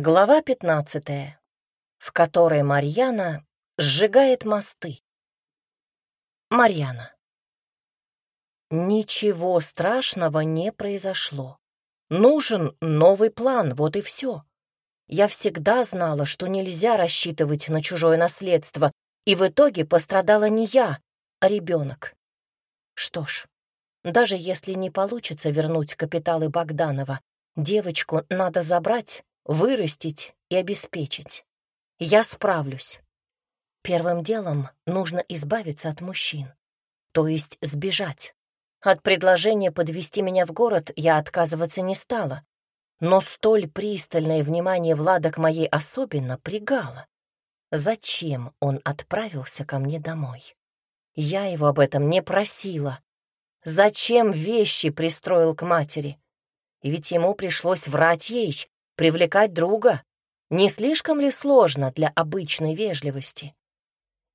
Глава 15, в которой Марьяна сжигает мосты. Марьяна. Ничего страшного не произошло. Нужен новый план, вот и все. Я всегда знала, что нельзя рассчитывать на чужое наследство, и в итоге пострадала не я, а ребенок. Что ж, даже если не получится вернуть капиталы Богданова, девочку надо забрать вырастить и обеспечить. Я справлюсь. Первым делом нужно избавиться от мужчин, то есть сбежать. От предложения подвести меня в город я отказываться не стала, но столь пристальное внимание Влада к моей особенно пригало. Зачем он отправился ко мне домой? Я его об этом не просила. Зачем вещи пристроил к матери? Ведь ему пришлось врать ей, Привлекать друга не слишком ли сложно для обычной вежливости?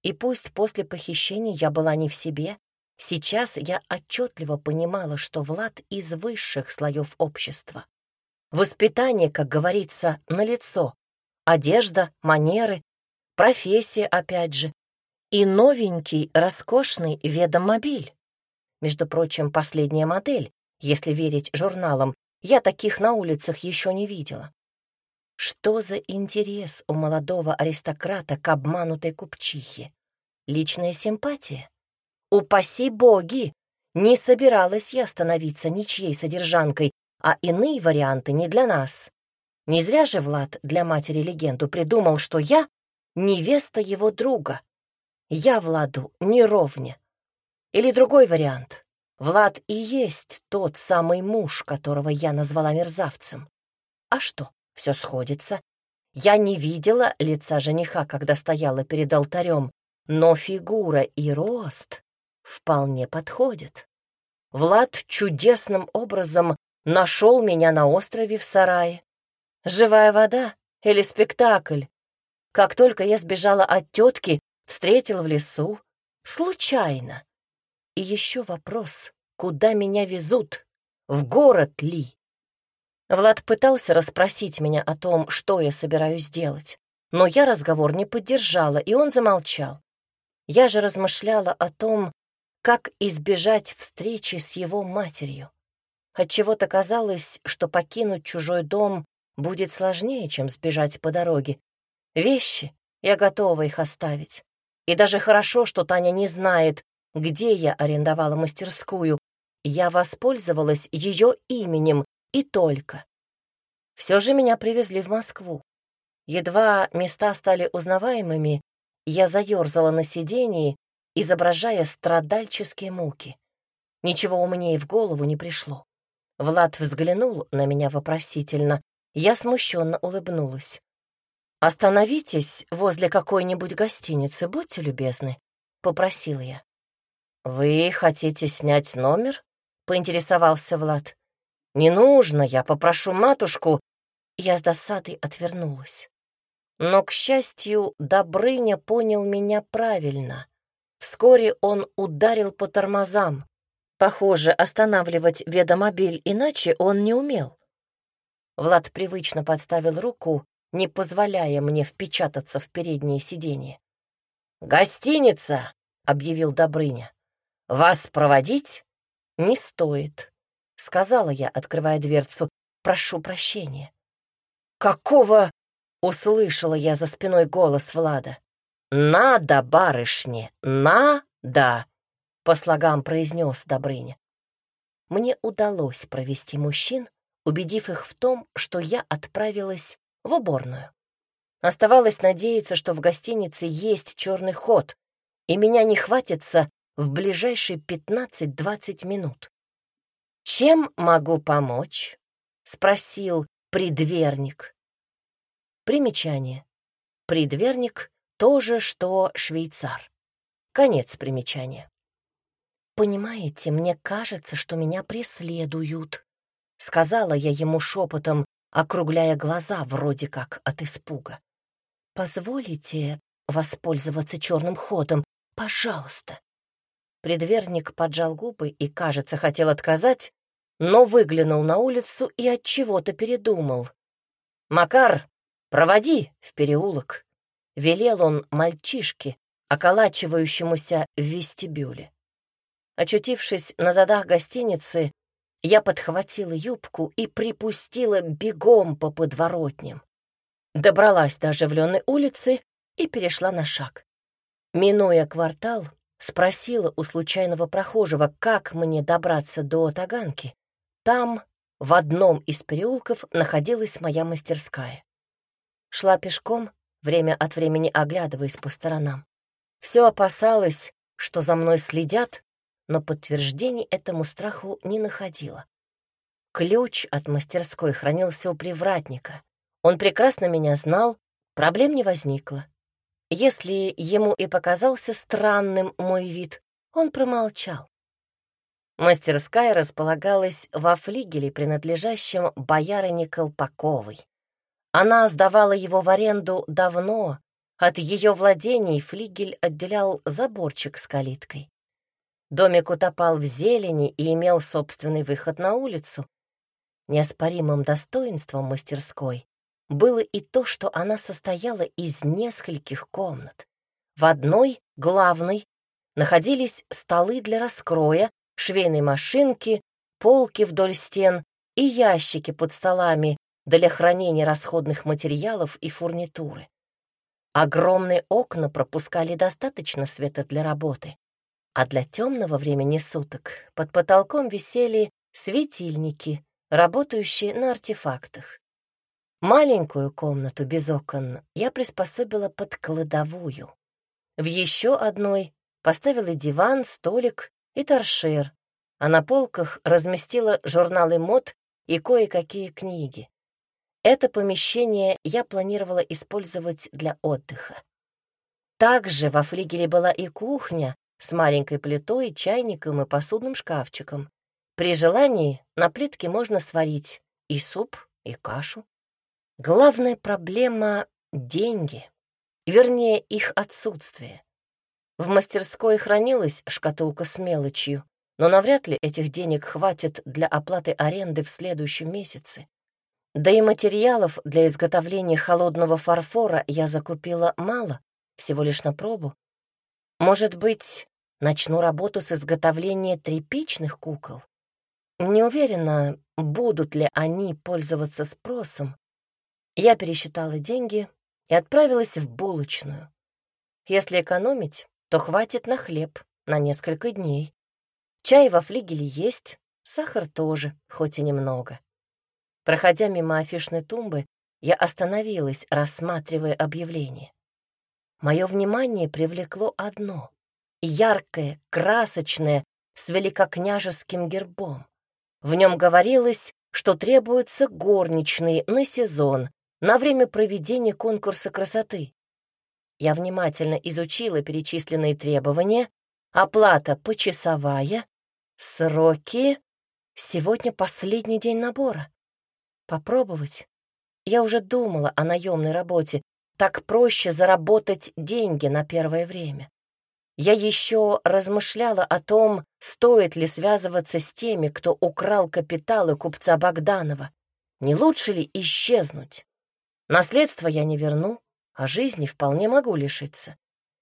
И пусть после похищения я была не в себе, сейчас я отчетливо понимала, что Влад из высших слоев общества. Воспитание, как говорится, налицо. Одежда, манеры, профессия, опять же. И новенький, роскошный ведомобиль. Между прочим, последняя модель, если верить журналам, я таких на улицах еще не видела. Что за интерес у молодого аристократа к обманутой купчихе? Личная симпатия? Упаси боги! Не собиралась я становиться ничьей содержанкой, а иные варианты не для нас. Не зря же Влад для матери легенду придумал, что я — невеста его друга. Я Владу не ровня. Или другой вариант. Влад и есть тот самый муж, которого я назвала мерзавцем. А что, все сходится. Я не видела лица жениха, когда стояла перед алтарем, но фигура и рост вполне подходят. Влад чудесным образом нашел меня на острове в сарае. Живая вода или спектакль? Как только я сбежала от тетки, встретил в лесу. Случайно. И еще вопрос, куда меня везут? В город ли? Влад пытался расспросить меня о том, что я собираюсь делать, но я разговор не поддержала, и он замолчал. Я же размышляла о том, как избежать встречи с его матерью. Отчего-то казалось, что покинуть чужой дом будет сложнее, чем сбежать по дороге. Вещи, я готова их оставить. И даже хорошо, что Таня не знает, где я арендовала мастерскую. Я воспользовалась ее именем и только. Все же меня привезли в Москву. Едва места стали узнаваемыми, я заерзала на сидении, изображая страдальческие муки. Ничего умнее в голову не пришло. Влад взглянул на меня вопросительно. Я смущенно улыбнулась. «Остановитесь возле какой-нибудь гостиницы, будьте любезны», — попросил я. «Вы хотите снять номер?» — поинтересовался Влад. «Не нужно, я попрошу матушку». Я с досадой отвернулась. Но, к счастью, Добрыня понял меня правильно. Вскоре он ударил по тормозам. Похоже, останавливать ведомобиль иначе он не умел. Влад привычно подставил руку, не позволяя мне впечататься в переднее сиденье. «Гостиница!» — объявил Добрыня. «Вас проводить?» «Не стоит», — сказала я, открывая дверцу. «Прошу прощения». «Какого?» — услышала я за спиной голос Влада. «Надо, барышни, надо!» — по слогам произнес Добрыня. Мне удалось провести мужчин, убедив их в том, что я отправилась в уборную. Оставалось надеяться, что в гостинице есть черный ход, и меня не хватится в ближайшие 15-20 минут. «Чем могу помочь?» — спросил предверник. Примечание. Предверник — то же, что швейцар. Конец примечания. «Понимаете, мне кажется, что меня преследуют», — сказала я ему шепотом, округляя глаза вроде как от испуга. «Позволите воспользоваться черным ходом, пожалуйста?» Предверник поджал губы и, кажется, хотел отказать, но выглянул на улицу и от чего-то передумал. «Макар, «Проводи в переулок», — велел он мальчишке, околачивающемуся в вестибюле. Очутившись на задах гостиницы, я подхватила юбку и припустила бегом по подворотням. Добралась до оживленной улицы и перешла на шаг. Минуя квартал, спросила у случайного прохожего, как мне добраться до Таганки. Там, в одном из переулков, находилась моя мастерская. Шла пешком, время от времени оглядываясь по сторонам. Все опасалась, что за мной следят, но подтверждений этому страху не находила. Ключ от мастерской хранился у привратника. Он прекрасно меня знал, проблем не возникло. Если ему и показался странным мой вид, он промолчал. Мастерская располагалась во флигеле, принадлежащем боярине Колпаковой. Она сдавала его в аренду давно. От ее владений флигель отделял заборчик с калиткой. Домик утопал в зелени и имел собственный выход на улицу. Неоспоримым достоинством мастерской было и то, что она состояла из нескольких комнат. В одной, главной, находились столы для раскроя, швейной машинки, полки вдоль стен и ящики под столами для хранения расходных материалов и фурнитуры. Огромные окна пропускали достаточно света для работы, а для темного времени суток под потолком висели светильники, работающие на артефактах. Маленькую комнату без окон я приспособила под кладовую. В еще одной поставила диван, столик и торшер, а на полках разместила журналы мод и кое-какие книги. Это помещение я планировала использовать для отдыха. Также во флигеле была и кухня с маленькой плитой, чайником и посудным шкафчиком. При желании на плитке можно сварить и суп, и кашу. Главная проблема — деньги, вернее, их отсутствие. В мастерской хранилась шкатулка с мелочью, но навряд ли этих денег хватит для оплаты аренды в следующем месяце. Да и материалов для изготовления холодного фарфора я закупила мало, всего лишь на пробу. Может быть, начну работу с изготовления тряпичных кукол? Не уверена, будут ли они пользоваться спросом. Я пересчитала деньги и отправилась в булочную. Если экономить, то хватит на хлеб на несколько дней. Чай во флигеле есть, сахар тоже, хоть и немного. Проходя мимо афишной тумбы, я остановилась, рассматривая объявление. Мое внимание привлекло одно — яркое, красочное, с великокняжеским гербом. В нем говорилось, что требуются горничные на сезон, на время проведения конкурса красоты. Я внимательно изучила перечисленные требования, оплата почасовая, сроки. Сегодня последний день набора. Попробовать? Я уже думала о наемной работе. Так проще заработать деньги на первое время. Я еще размышляла о том, стоит ли связываться с теми, кто украл капиталы купца Богданова. Не лучше ли исчезнуть? Наследство я не верну, а жизни вполне могу лишиться.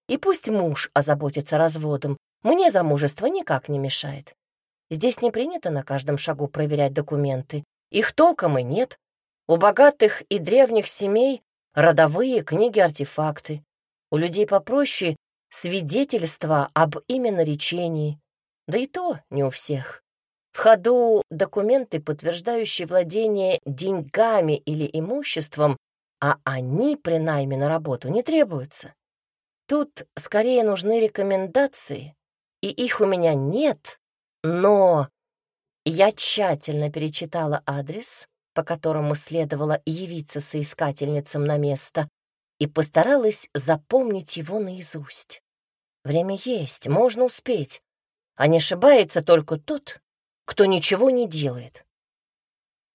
И пусть муж озаботится разводом, мне замужество никак не мешает. Здесь не принято на каждом шагу проверять документы, их толком и нет. У богатых и древних семей родовые книги-артефакты. У людей попроще свидетельства об именно речении. Да и то не у всех. В ходу документы, подтверждающие владение деньгами или имуществом, а они при найме на работу не требуются. Тут скорее нужны рекомендации, и их у меня нет, но я тщательно перечитала адрес, по которому следовало явиться соискательницам на место, и постаралась запомнить его наизусть. Время есть, можно успеть, а не ошибается только тот, кто ничего не делает.